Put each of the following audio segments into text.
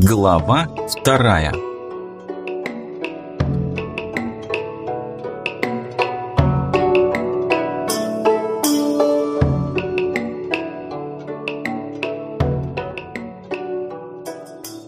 Глава вторая.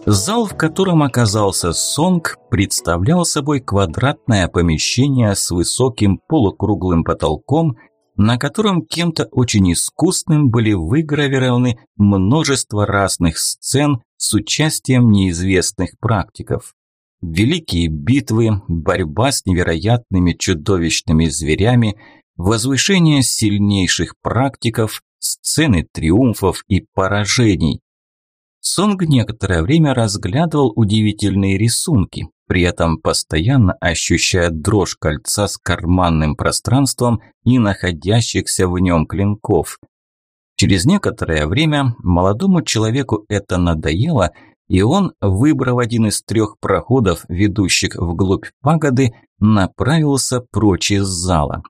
Зал, в котором оказался Сонг, представлял собой квадратное помещение с высоким полукруглым потолком, на котором кем-то очень искусным были выгравированы множество разных сцен с участием неизвестных практиков. Великие битвы, борьба с невероятными чудовищными зверями, возвышение сильнейших практиков, сцены триумфов и поражений. Сонг некоторое время разглядывал удивительные рисунки, при этом постоянно ощущая дрожь кольца с карманным пространством и находящихся в нем клинков. Через некоторое время молодому человеку это надоело, и он, выбрав один из трех проходов, ведущих вглубь пагоды, направился прочь из зала.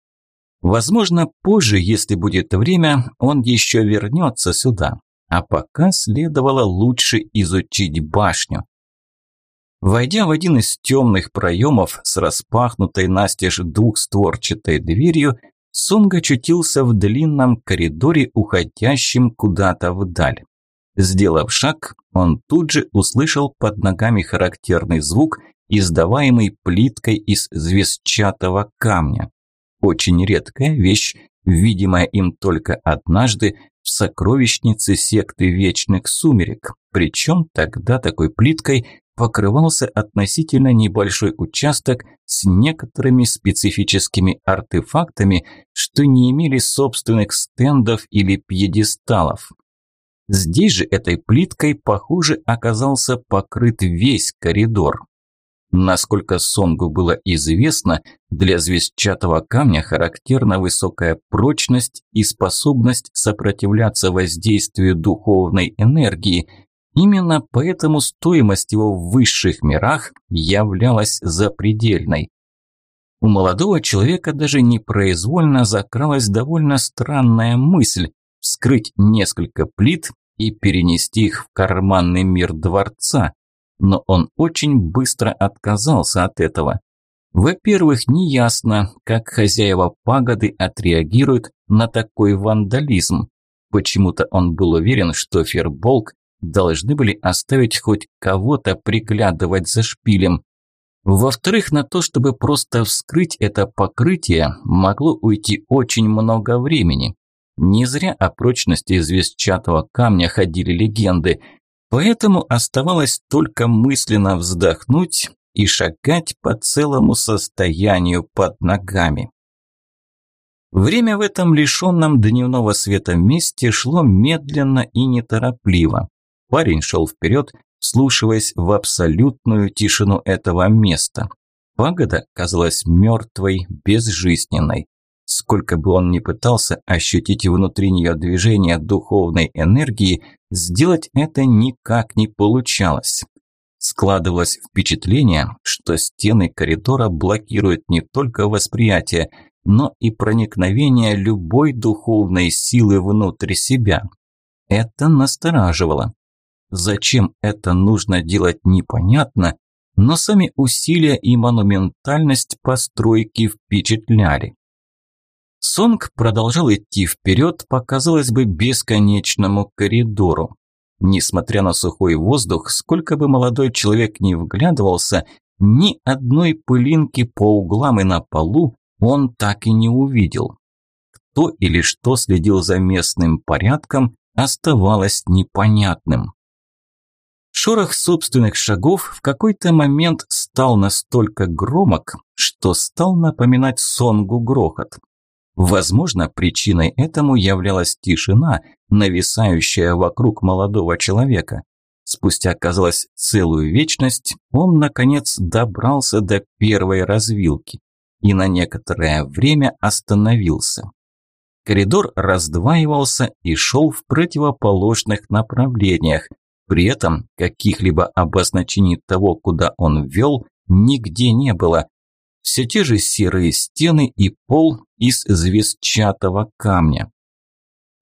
Возможно, позже, если будет время, он еще вернется сюда, а пока следовало лучше изучить башню. Войдя в один из темных проемов с распахнутой настежь двухстворчатой дверью, Сунг очутился в длинном коридоре, уходящем куда-то вдаль. Сделав шаг, он тут же услышал под ногами характерный звук, издаваемый плиткой из звездчатого камня. Очень редкая вещь, видимая им только однажды в сокровищнице секты Вечных Сумерек. Причем тогда такой плиткой покрывался относительно небольшой участок с некоторыми специфическими артефактами, что не имели собственных стендов или пьедесталов. Здесь же этой плиткой, похоже, оказался покрыт весь коридор. Насколько Сонгу было известно, для звездчатого камня характерна высокая прочность и способность сопротивляться воздействию духовной энергии. Именно поэтому стоимость его в высших мирах являлась запредельной. У молодого человека даже непроизвольно закралась довольно странная мысль вскрыть несколько плит и перенести их в карманный мир дворца, но он очень быстро отказался от этого. Во-первых, неясно, как хозяева пагоды отреагируют на такой вандализм. Почему-то он был уверен, что Ферболк должны были оставить хоть кого-то приглядывать за шпилем. Во-вторых, на то, чтобы просто вскрыть это покрытие, могло уйти очень много времени. Не зря о прочности известчатого камня ходили легенды – Поэтому оставалось только мысленно вздохнуть и шагать по целому состоянию под ногами. Время в этом лишенном дневного света месте шло медленно и неторопливо. Парень шел вперед, вслушиваясь в абсолютную тишину этого места. Пагода казалась мертвой, безжизненной. Сколько бы он ни пытался ощутить внутри нее движение духовной энергии, сделать это никак не получалось. Складывалось впечатление, что стены коридора блокируют не только восприятие, но и проникновение любой духовной силы внутрь себя. Это настораживало. Зачем это нужно делать непонятно, но сами усилия и монументальность постройки впечатляли. Сонг продолжал идти вперед по, казалось бы, бесконечному коридору. Несмотря на сухой воздух, сколько бы молодой человек ни вглядывался, ни одной пылинки по углам и на полу он так и не увидел. Кто или что следил за местным порядком, оставалось непонятным. Шорох собственных шагов в какой-то момент стал настолько громок, что стал напоминать Сонгу грохот. Возможно, причиной этому являлась тишина, нависающая вокруг молодого человека. Спустя, казалось, целую вечность, он, наконец, добрался до первой развилки и на некоторое время остановился. Коридор раздваивался и шел в противоположных направлениях, при этом каких-либо обозначений того, куда он вел, нигде не было, все те же серые стены и пол из звездчатого камня.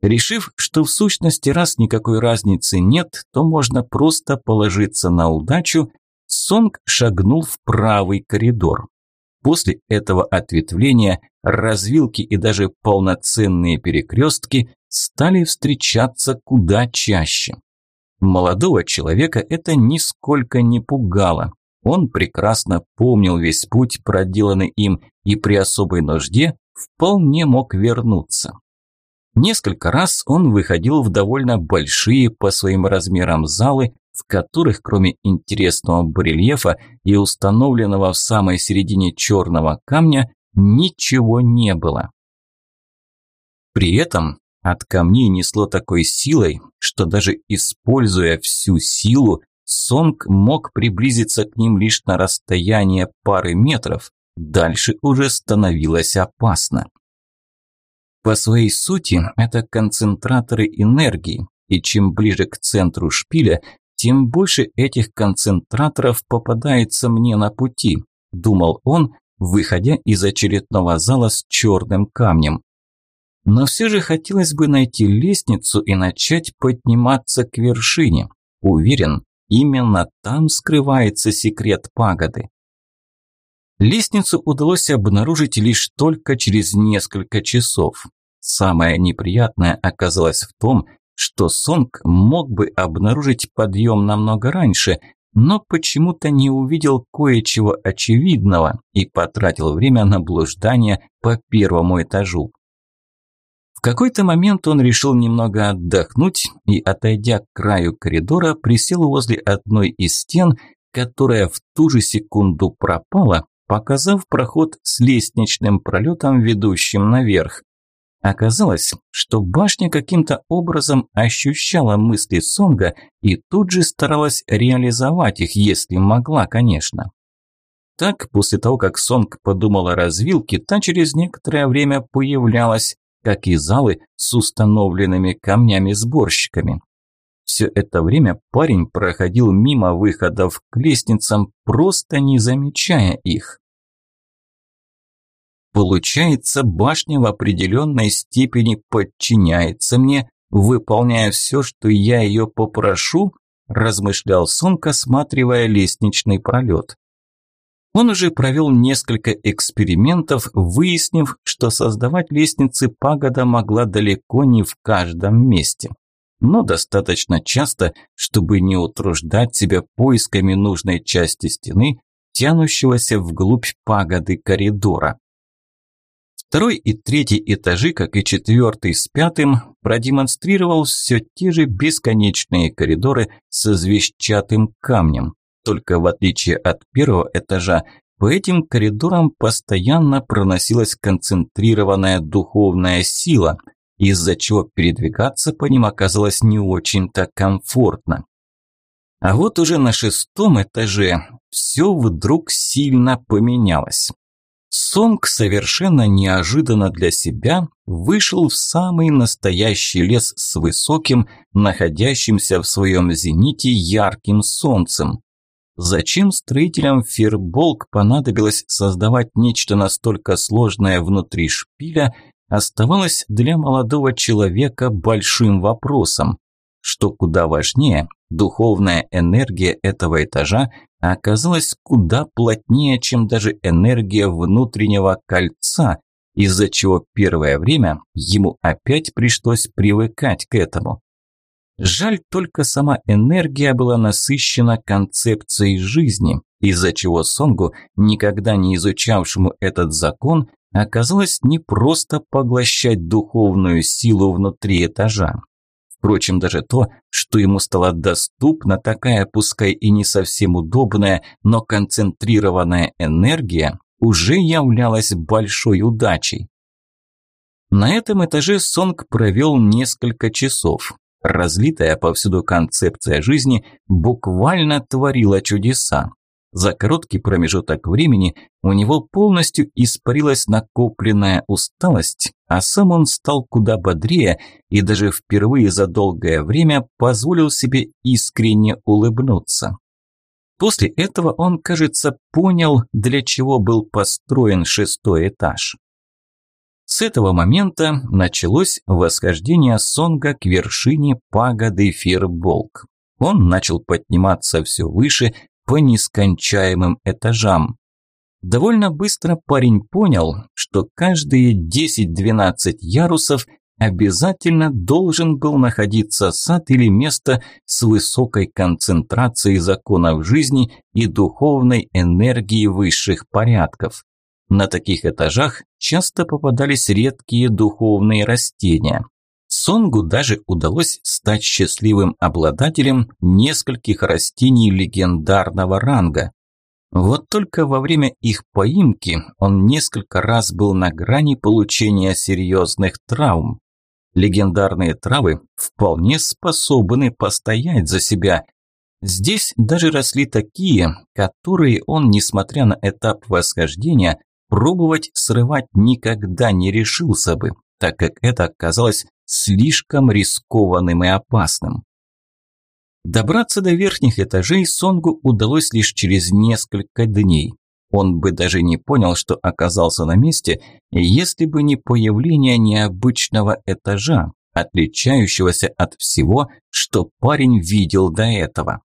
Решив, что в сущности раз никакой разницы нет, то можно просто положиться на удачу, Сонг шагнул в правый коридор. После этого ответвления развилки и даже полноценные перекрестки стали встречаться куда чаще. Молодого человека это нисколько не пугало. Он прекрасно помнил весь путь, проделанный им, и при особой нужде вполне мог вернуться. Несколько раз он выходил в довольно большие по своим размерам залы, в которых кроме интересного барельефа и установленного в самой середине черного камня ничего не было. При этом от камней несло такой силой, что даже используя всю силу, Сонг мог приблизиться к ним лишь на расстояние пары метров, дальше уже становилось опасно. По своей сути, это концентраторы энергии, и чем ближе к центру шпиля, тем больше этих концентраторов попадается мне на пути, думал он, выходя из очередного зала с черным камнем. Но все же хотелось бы найти лестницу и начать подниматься к вершине. Уверен, именно там скрывается секрет пагоды. Лестницу удалось обнаружить лишь только через несколько часов. Самое неприятное оказалось в том, что Сонг мог бы обнаружить подъем намного раньше, но почему-то не увидел кое-чего очевидного и потратил время на блуждание по первому этажу. В какой-то момент он решил немного отдохнуть и, отойдя к краю коридора, присел возле одной из стен, которая в ту же секунду пропала, показав проход с лестничным пролетом, ведущим наверх. Оказалось, что башня каким-то образом ощущала мысли Сонга и тут же старалась реализовать их, если могла, конечно. Так, после того, как Сонг подумал о развилке, та через некоторое время появлялась, как и залы с установленными камнями-сборщиками. Все это время парень проходил мимо выходов к лестницам, просто не замечая их. Получается, башня в определенной степени подчиняется мне, выполняя все, что я ее попрошу, размышлял Сонг, осматривая лестничный пролет. Он уже провел несколько экспериментов, выяснив, что создавать лестницы пагода могла далеко не в каждом месте. Но достаточно часто, чтобы не утруждать себя поисками нужной части стены, тянущегося вглубь пагоды коридора. Второй и третий этажи, как и четвертый с пятым, продемонстрировал все те же бесконечные коридоры со звездчатым камнем. Только в отличие от первого этажа, по этим коридорам постоянно проносилась концентрированная духовная сила, из-за чего передвигаться по ним оказалось не очень-то комфортно. А вот уже на шестом этаже все вдруг сильно поменялось. Сонг совершенно неожиданно для себя вышел в самый настоящий лес с высоким, находящимся в своем зените ярким солнцем. Зачем строителям Фирболк понадобилось создавать нечто настолько сложное внутри шпиля, оставалось для молодого человека большим вопросом. Что куда важнее, духовная энергия этого этажа оказалась куда плотнее, чем даже энергия внутреннего кольца, из-за чего первое время ему опять пришлось привыкать к этому. Жаль, только сама энергия была насыщена концепцией жизни, из-за чего Сонгу, никогда не изучавшему этот закон, оказалось не просто поглощать духовную силу внутри этажа. Впрочем, даже то, что ему стало доступна такая, пускай и не совсем удобная, но концентрированная энергия, уже являлась большой удачей. На этом этаже Сонг провел несколько часов. Разлитая повсюду концепция жизни буквально творила чудеса. За короткий промежуток времени у него полностью испарилась накопленная усталость, а сам он стал куда бодрее и даже впервые за долгое время позволил себе искренне улыбнуться. После этого он, кажется, понял, для чего был построен шестой этаж. С этого момента началось восхождение Сонга к вершине пагоды Фирболк. Он начал подниматься все выше по нескончаемым этажам. Довольно быстро парень понял, что каждые 10-12 ярусов обязательно должен был находиться сад или место с высокой концентрацией законов жизни и духовной энергии высших порядков. На таких этажах часто попадались редкие духовные растения. Сонгу даже удалось стать счастливым обладателем нескольких растений легендарного ранга. Вот только во время их поимки он несколько раз был на грани получения серьезных травм. Легендарные травы вполне способны постоять за себя. Здесь даже росли такие, которые он, несмотря на этап восхождения, пробовать срывать никогда не решился бы, так как это оказалось слишком рискованным и опасным. Добраться до верхних этажей Сонгу удалось лишь через несколько дней. Он бы даже не понял, что оказался на месте, если бы не появление необычного этажа, отличающегося от всего, что парень видел до этого.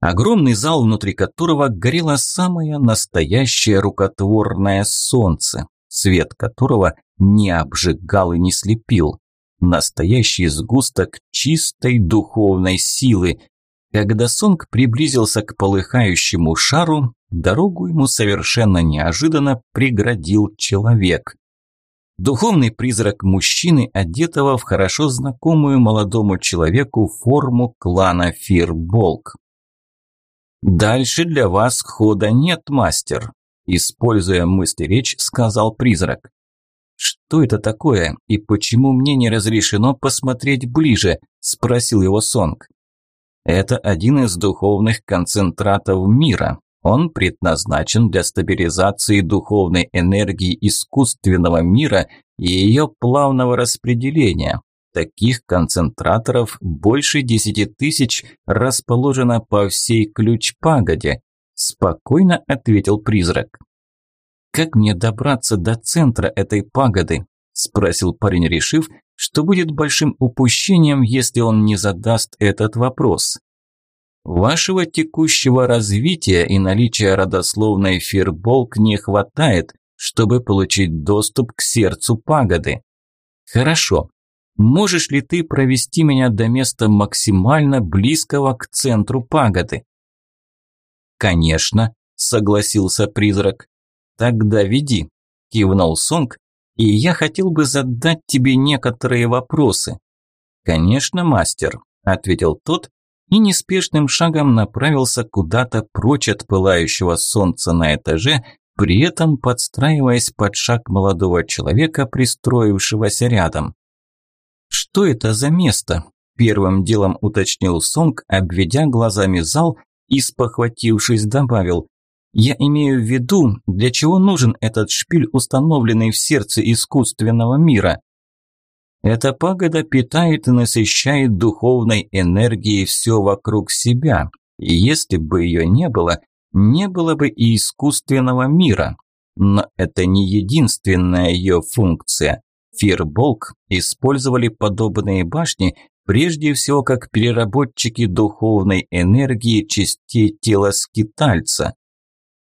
Огромный зал, внутри которого горело самое настоящее рукотворное солнце, свет которого не обжигал и не слепил. Настоящий сгусток чистой духовной силы. Когда Сонг приблизился к полыхающему шару, дорогу ему совершенно неожиданно преградил человек. Духовный призрак мужчины, одетого в хорошо знакомую молодому человеку форму клана Фирболк. «Дальше для вас хода нет, мастер», – используя мысли речь, сказал призрак. «Что это такое и почему мне не разрешено посмотреть ближе?» – спросил его Сонг. «Это один из духовных концентратов мира. Он предназначен для стабилизации духовной энергии искусственного мира и ее плавного распределения. Таких концентраторов больше десяти тысяч расположено по всей ключ-пагоде», – спокойно ответил призрак. «Как мне добраться до центра этой пагоды?» – спросил парень, решив, что будет большим упущением, если он не задаст этот вопрос. Вашего текущего развития и наличия родословной Фирболк не хватает, чтобы получить доступ к сердцу пагоды. Хорошо. Можешь ли ты провести меня до места максимально близкого к центру пагоды? Конечно, согласился призрак. «Тогда веди», – кивнул Сонг, – «и я хотел бы задать тебе некоторые вопросы». «Конечно, мастер», – ответил тот и неспешным шагом направился куда-то прочь от пылающего солнца на этаже, при этом подстраиваясь под шаг молодого человека, пристроившегося рядом. «Что это за место?» – первым делом уточнил Сонг, обведя глазами зал и, спохватившись, добавил я имею в виду, для чего нужен этот шпиль, установленный в сердце искусственного мира. Эта пагода питает и насыщает духовной энергией все вокруг себя. И если бы ее не было, не было бы и искусственного мира. Но это не единственная ее функция. Фирболк использовали подобные башни прежде всего как переработчики духовной энергии частей тела скитальца.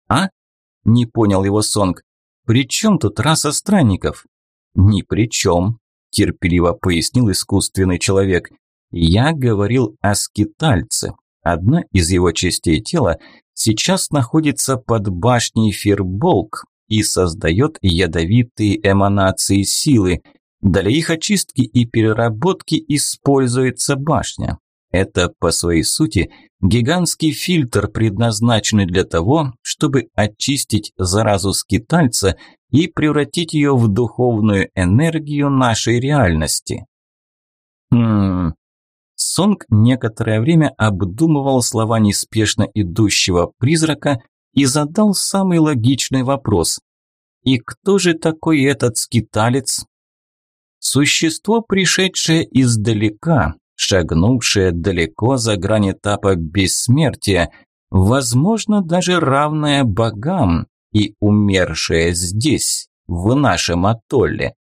«А?» – не понял его Сонг. «При чем тут раса странников?» «Ни при чем», – терпеливо пояснил искусственный человек. «Я говорил о скитальце. Одна из его частей тела сейчас находится под башней Фирболк и создает ядовитые эманации силы. Для их очистки и переработки используется башня. Это, по своей сути, гигантский фильтр, предназначенный для того, чтобы очистить заразу скитальца и превратить ее в духовную энергию нашей реальности. Хм. Сонг некоторое время обдумывал слова неспешно идущего призрака и задал самый логичный вопрос. И кто же такой этот скиталец? Существо, пришедшее издалека, шагнувшая далеко за грань этапа бессмертия, возможно, даже равная богам и умершая здесь, в нашем атолле.